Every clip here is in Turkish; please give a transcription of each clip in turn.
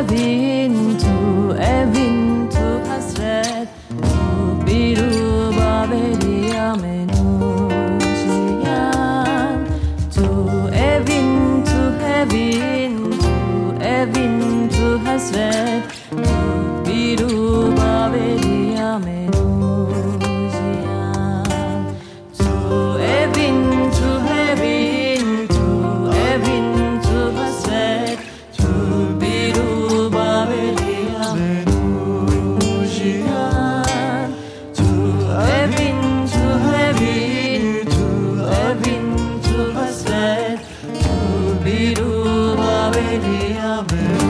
heaven, to heaven, to hasret, to biru babeli amenusian, to heaven, to heaven, to heaven, to hasret, to Amen.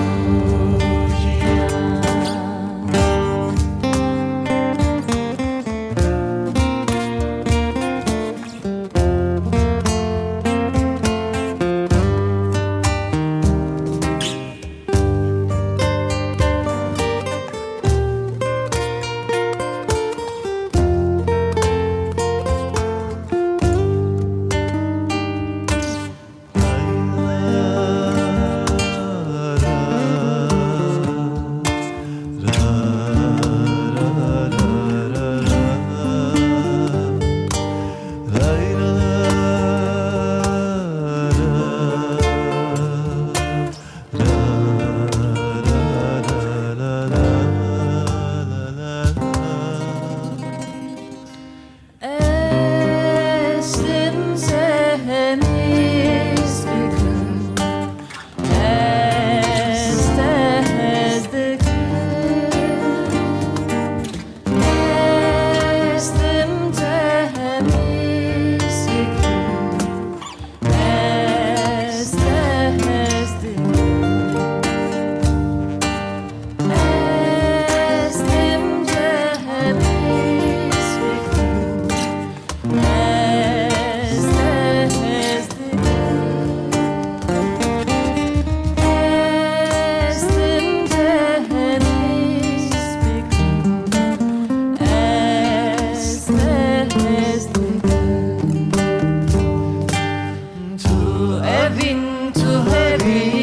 heaven to heaven.